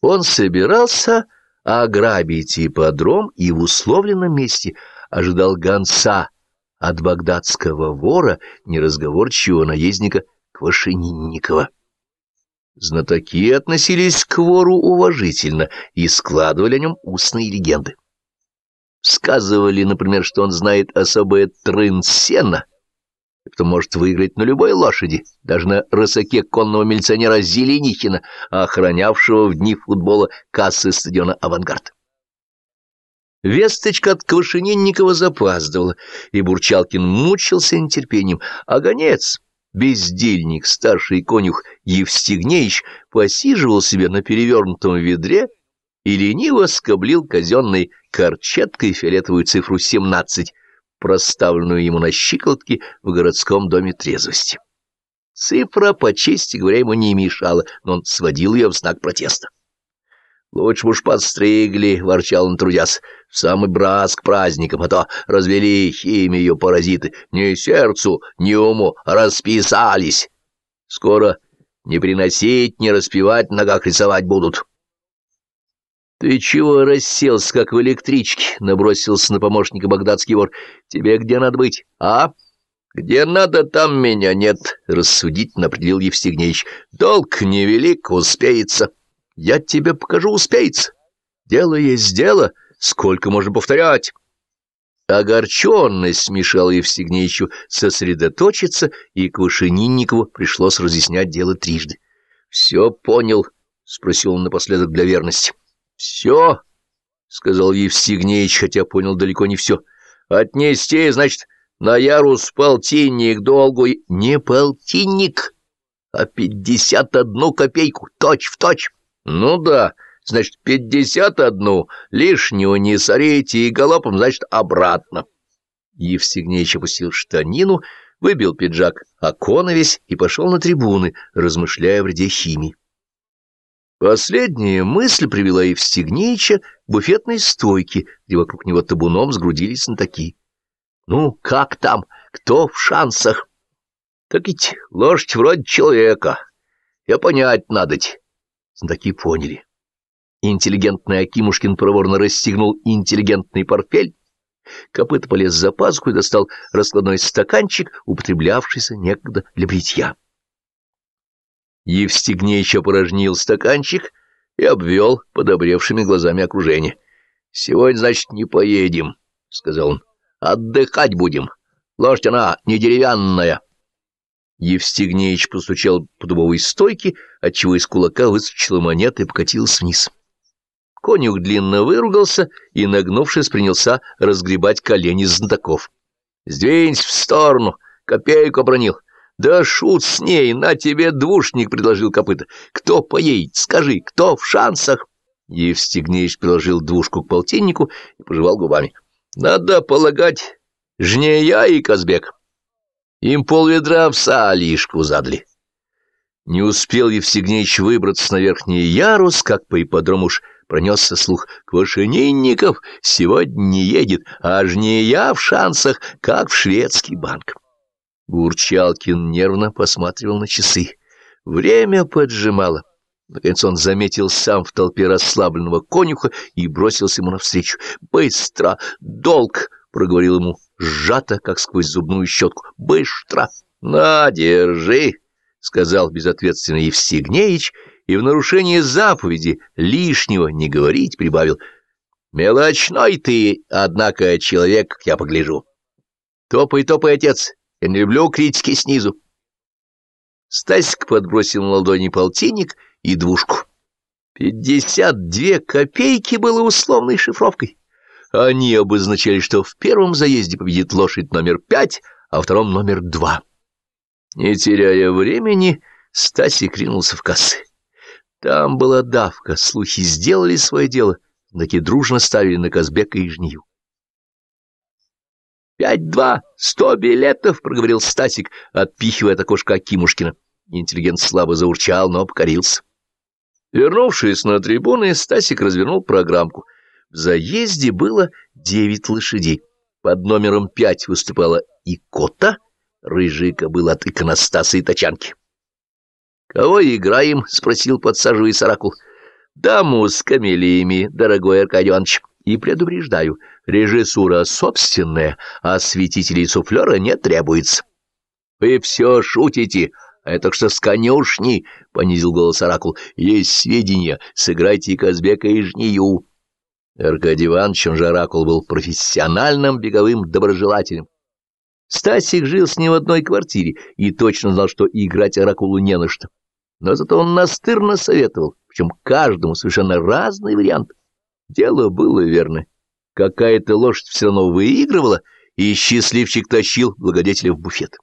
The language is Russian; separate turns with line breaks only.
Он собирался ограбить ипподром и в условленном месте ожидал гонца от багдадского вора, неразговорчивого наездника Квашенинникова. Знатоки относились к вору уважительно и складывали о нем устные легенды. Сказывали, например, что он знает особое трын сена, кто может выиграть на любой лошади, даже на рысаке конного милиционера Зеленихина, охранявшего в дни футбола кассы стадиона «Авангард». Весточка от Квашенинникова запаздывала, и Бурчалкин мучился нетерпением, а гонец, бездельник, старший конюх Евстигнеич, посиживал себе на перевернутом ведре и лениво скоблил казенной корчеткой фиолетовую цифру 17, проставленную ему на щиколотке в городском доме трезвости. Цифра, по чести говоря, ему не мешала, но он сводил ее в знак протеста. «Лучше бы уж подстригли», — ворчал он, трудясь, — «в самый к праздникам, а то развели химию паразиты, ни сердцу, ни уму, расписались. Скоро не приносить, не распевать, ногах рисовать будут». «Ты чего расселся, как в электричке?» — набросился на помощника багдадский вор. «Тебе где надо быть, а?» «Где надо, там меня нет», — рассудительно определил Евстигнеич. «Долг невелик, успеется». Я тебе покажу, успеется. Дело есть дело, сколько можно повторять. Огорченность мешала Евстигнеичу сосредоточиться, и Квашенинникову пришлось разъяснять дело трижды. — Все понял? — спросил он напоследок для верности. — Все, — сказал Евстигнеич, хотя понял далеко не все. — Отнести, значит, на ярус полтинник долгу... — Не полтинник, а пятьдесят одну копейку, точь в точь. Ну да, значит, пятьдесят одну, лишнего не сорите и галопом, значит, обратно. Евстигнеич опустил штанину, выбил пиджак оконовесь и пошел на трибуны, размышляя в вреде химии. Последняя мысль привела Евстигнеича к буфетной стойке, где вокруг него табуном сгрудились знатоки. Ну, как там? Кто в шансах? Так ведь лошадь вроде человека. Я понять надоть. Знатоки поняли. Интеллигентный Акимушкин проворно расстегнул интеллигентный портфель, копыт полез за пазуху и достал раскладной стаканчик, употреблявшийся некогда для бритья. Евстигнеич опорожнил стаканчик и обвел подобревшими глазами окружение. — Сегодня, значит, не поедем, — сказал он. — Отдыхать будем. Лошадь она не деревянная. Евстигнеич постучал по дубовой стойке, отчего из кулака выскочила монета и покатилась вниз. Конюх длинно выругался и, нагнувшись, принялся разгребать колени знатоков. — Сдвинься в сторону! Копейку обронил! Да шут с ней! На тебе двушник! — предложил копыта. — Кто поедет? Скажи, кто в шансах? Евстигнеич приложил двушку к полтиннику и пожевал губами. — Надо полагать, жнея и Казбек. Им полведра в лишку задали. Не успел Евсигнеич выбраться на верхний ярус, как по ипподрому уж пронесся слух. Квашенинников сегодня не едет, а жнея в шансах, как в шведский банк. Гурчалкин нервно посматривал на часы. Время поджимало. Наконец он заметил сам в толпе расслабленного конюха и бросился ему навстречу. «Быстро! Долг!» — проговорил ему сжато, как сквозь зубную щетку. «Быстро! На, держи!» — сказал безответственно Евстигнеич, и в нарушение заповеди лишнего не говорить прибавил. «Мелочной ты, однако, человек, я погляжу. Топай, топай, отец, я не люблю критики снизу». Стасик подбросил на ладони полтинник и двушку. Пятьдесят две копейки было условной шифровкой. Они обозначали, что в первом заезде победит лошадь номер пять, а втором номер два. Не теряя времени, Стасик ринулся в кассы. Там была давка, слухи сделали свое дело, таки дружно ставили на Казбека и Жнию. «Пять-два, сто билетов!» — проговорил Стасик, отпихивая от окошка Акимушкина. Интеллигент слабо заурчал, но покорился. Вернувшись на трибуны, Стасик развернул программку — в заезде было девять лошадей. Под номером пять выступала Икота, рыжая кобыла от иконостаса и тачанки. — Кого играем? — спросил, подсаживаясь оракул. — даму с камелиями, дорогой Аркадий Иванович, и предупреждаю, режиссура собственная, а святителей суфлера не требуется. — Вы все шутите, это что с конюшни, — понизил голос Оракул. — Есть сведения, сыграйте Казбека и Жнию. Аркадий Иванович, он же Оракул, был профессиональным беговым доброжелателем. Стасик жил с ним в одной квартире и точно знал, что играть Оракулу не на что. Но зато он настырно советовал, причем каждому совершенно разный вариант. Дело было верно. Какая-то лошадь все равно выигрывала, и счастливчик тащил благодетеля в буфет.